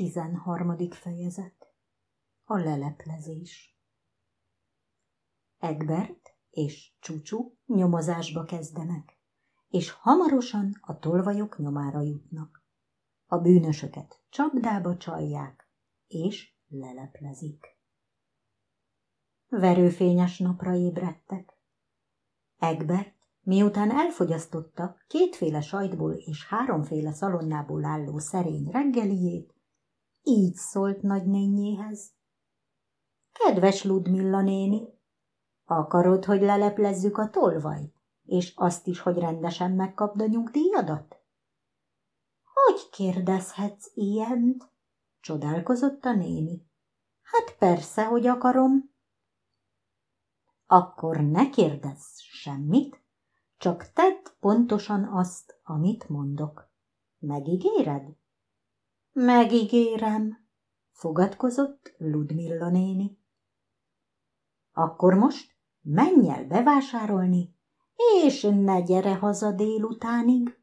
Tizenharmadik fejezet A leleplezés Egbert és Csúcsú nyomozásba kezdenek, és hamarosan a tolvajok nyomára jutnak. A bűnösöket csapdába csalják, és leleplezik. Verőfényes napra ébredtek. Egbert Miután elfogyasztotta kétféle sajtból és háromféle szalonnából álló szerény reggeliét, így szólt nagynényéhez. Kedves Ludmilla néni, akarod, hogy leleplezzük a tolvajt, és azt is, hogy rendesen megkapd a nyugdíjadat? Hogy kérdezhetsz ilyent? csodálkozott a néni. Hát persze, hogy akarom. Akkor ne kérdezz semmit, csak tedd pontosan azt, amit mondok. Megígéred? Megígérem, fogadkozott Ludmilla néni. Akkor most menj el bevásárolni, és ne gyere haza délutánig.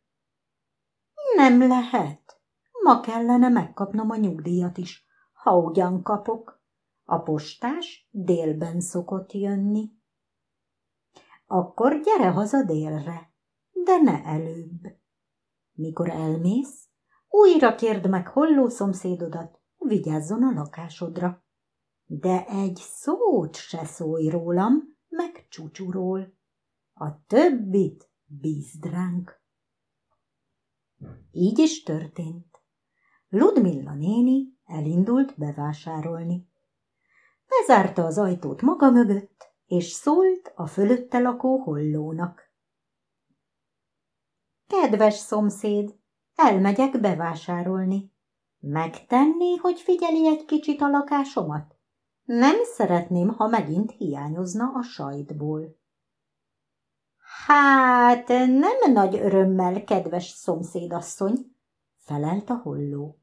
Nem lehet. Ma kellene megkapnom a nyugdíjat is, ha ugyan kapok. A postás délben szokott jönni. Akkor gyere haza délre, de ne előbb. Mikor elmész, újra kérd meg holló szomszédodat, vigyázzon a lakásodra. De egy szót se szólj rólam, meg csúcsúról. A többit bízd ránk. Így is történt. Ludmilla néni elindult bevásárolni. Bezárta az ajtót maga mögött, és szólt a fölötte lakó hollónak. Kedves szomszéd, elmegyek bevásárolni. Megtenné, hogy figyeli egy kicsit a lakásomat? Nem szeretném, ha megint hiányozna a sajtból. Hát, nem nagy örömmel, kedves szomszédasszony, felelt a holló,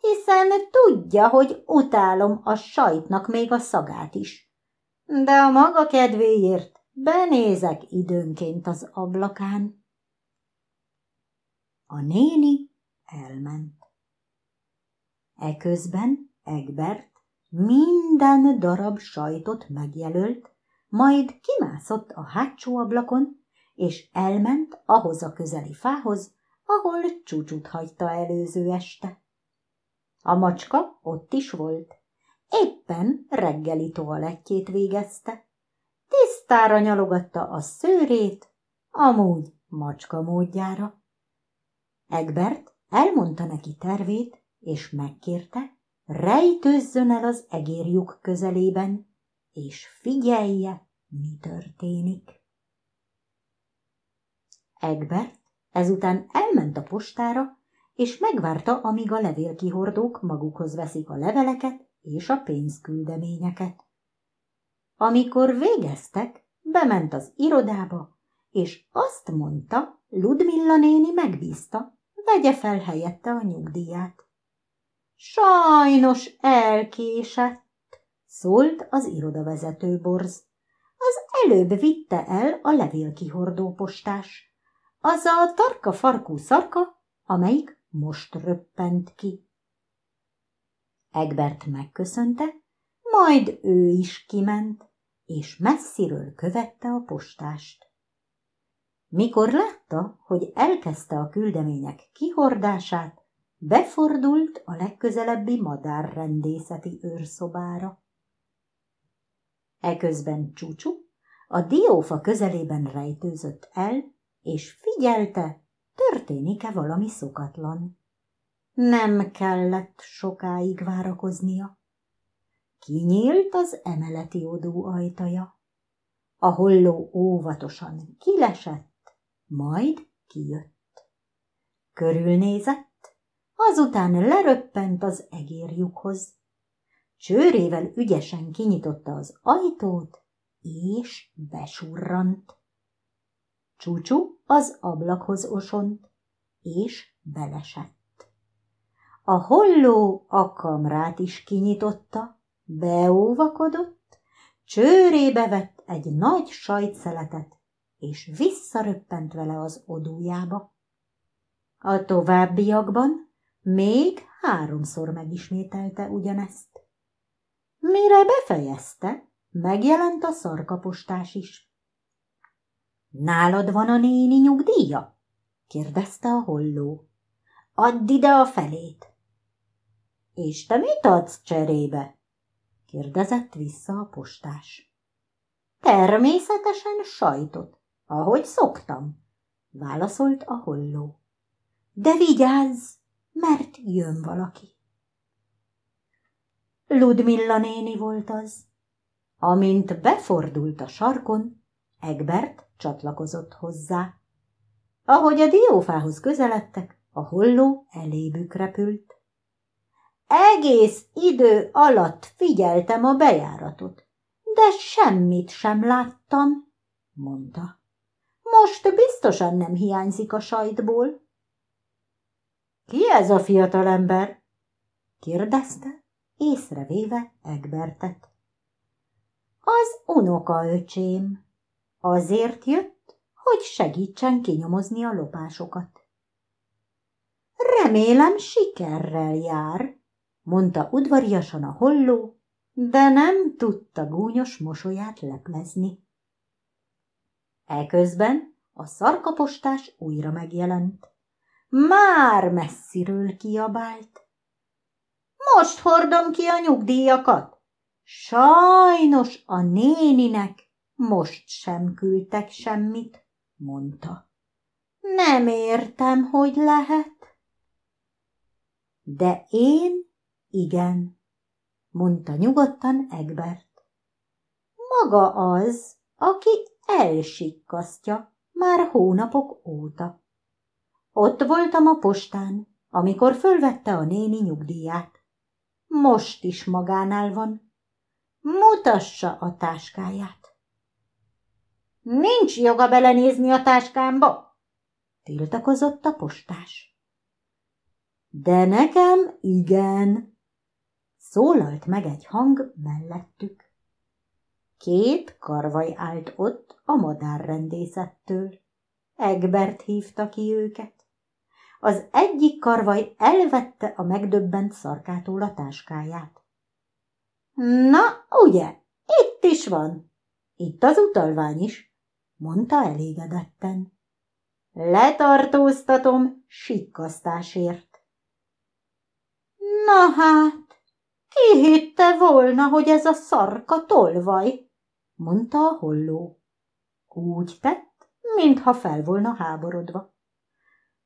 hiszen tudja, hogy utálom a sajtnak még a szagát is de a maga kedvéért benézek időnként az ablakán. A néni elment. Eközben Egbert minden darab sajtot megjelölt, majd kimászott a hátsó ablakon, és elment ahhoz a közeli fához, ahol csúcsút hagyta előző este. A macska ott is volt, éppen reggeli toalettjét végezte. Tisztára nyalogatta a szőrét, amúgy macska módjára. Egbert elmondta neki tervét, és megkérte, rejtőzzön el az egérjuk közelében, és figyelje, mi történik. Egbert ezután elment a postára, és megvárta, amíg a levélkihordók magukhoz veszik a leveleket, és a pénzküldeményeket. Amikor végeztek, bement az irodába, és azt mondta, Ludmilla néni megbízta, vegye fel helyette a nyugdíját. Sajnos elkésett, szólt az irodavezető borz. Az előbb vitte el a levélkihordó postás, az a tarka farkú szarka, amelyik most röppent ki. Egbert megköszönte, majd ő is kiment, és messziről követte a postást. Mikor látta, hogy elkezdte a küldemények kihordását, befordult a legközelebbi madárrendészeti őrszobára. Eközben Csúcsú a diófa közelében rejtőzött el, és figyelte, történik-e valami szokatlan. Nem kellett sokáig várakoznia. Kinyílt az emeleti odó ajtaja. A holló óvatosan kilesett, majd kijött. Körülnézett, azután leröppent az egérjukhoz. Csőrével ügyesen kinyitotta az ajtót, és besurrant. Csúcsú az ablakhoz osont, és belesett. A holló a kamrát is kinyitotta, beóvakodott, csőrébe vett egy nagy sajtszeletet, és visszaröppent vele az odújába. A továbbiakban még háromszor megismételte ugyanezt. Mire befejezte, megjelent a szarkapostás is. Nálad van a néni nyugdíja? kérdezte a holló. Add ide a felét. És te mit adsz cserébe? kérdezett vissza a postás. Természetesen sajtot, ahogy szoktam, válaszolt a holló. De vigyázz, mert jön valaki. Ludmilla néni volt az. Amint befordult a sarkon, Egbert csatlakozott hozzá. Ahogy a diófához közeledtek, a holló elébük repült. Egész idő alatt figyeltem a bejáratot, de semmit sem láttam, mondta. Most biztosan nem hiányzik a sajtból. Ki ez a fiatalember? kérdezte, észrevéve Egbertet. Az unoka öcsém. Azért jött, hogy segítsen kinyomozni a lopásokat. Remélem sikerrel jár, mondta udvariasan a holló, de nem tudta gúnyos mosolyát leplezni. Eközben a szarkapostás újra megjelent. Már messziről kiabált. Most hordom ki a nyugdíjakat. Sajnos a néninek most sem küldtek semmit, mondta. Nem értem, hogy lehet. De én igen, mondta nyugodtan Egbert. Maga az, aki elsikkasztja már hónapok óta. Ott voltam a postán, amikor fölvette a néni nyugdíját. Most is magánál van. Mutassa a táskáját. Nincs joga belenézni a táskámba, tiltakozott a postás. De nekem igen, szólalt meg egy hang mellettük. Két karvaj állt ott a madárrendészettől. Egbert hívta ki őket. Az egyik karvaj elvette a megdöbbent szarkától a táskáját. Na, ugye, itt is van. Itt az utalvány is, mondta elégedetten. Letartóztatom sikkasztásért. Na hát, ki hitte volna, hogy ez a szarka tolvaj? Mondta a holló. Úgy tett, mintha fel volna háborodva.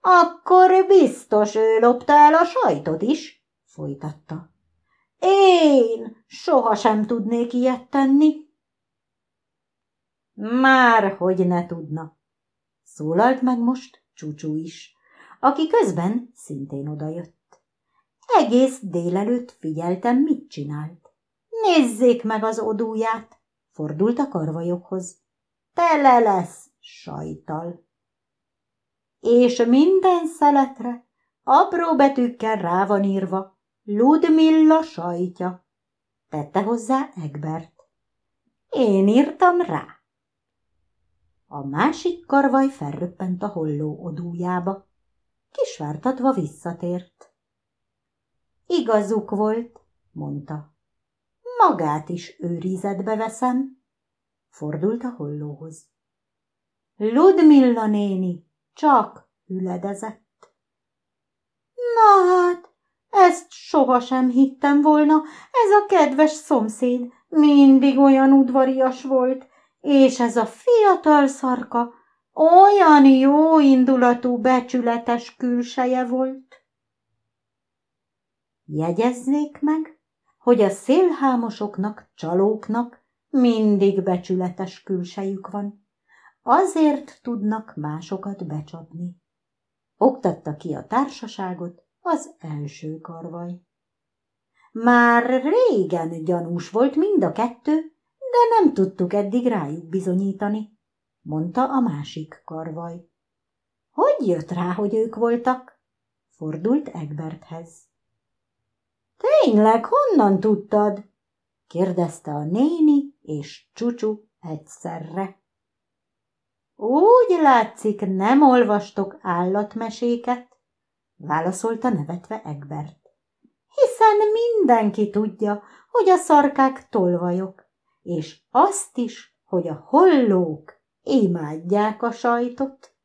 Akkor biztos ő lopta el a sajtot is, folytatta. Én sohasem tudnék ilyet tenni. Már hogy ne tudna, szólalt meg most Csúcsú is, aki közben szintén odajött. Egész délelőtt figyeltem, mit csinált. Nézzék meg az odúját, fordult a karvajokhoz. Tele lesz sajtal és minden szeletre apró betűkkel rá van írva Ludmilla sajtja, tette hozzá Egbert. Én írtam rá. A másik karvaj felröppent a holló odújába. Kisvártatva visszatért. Igazuk volt, mondta. Magát is őrizetbe veszem. Fordult a hollóhoz. Ludmilla néni, csak üledezett. Na hát, ezt sohasem hittem volna, ez a kedves szomszéd mindig olyan udvarias volt, és ez a fiatal szarka olyan jó indulatú, becsületes külseje volt. Jegyezzék meg, hogy a szélhámosoknak, csalóknak mindig becsületes külsejük van. Azért tudnak másokat becsapni. Oktatta ki a társaságot az első karvaj. Már régen gyanús volt mind a kettő, de nem tudtuk eddig rájuk bizonyítani, mondta a másik karvaj. Hogy jött rá, hogy ők voltak? Fordult Egberthez. Tényleg, honnan tudtad? kérdezte a néni és Csucsu egyszerre. Úgy látszik, nem olvastok állatmeséket, válaszolta nevetve Egbert. hiszen mindenki tudja, hogy a szarkák tolvajok, és azt is, hogy a hollók imádják a sajtot.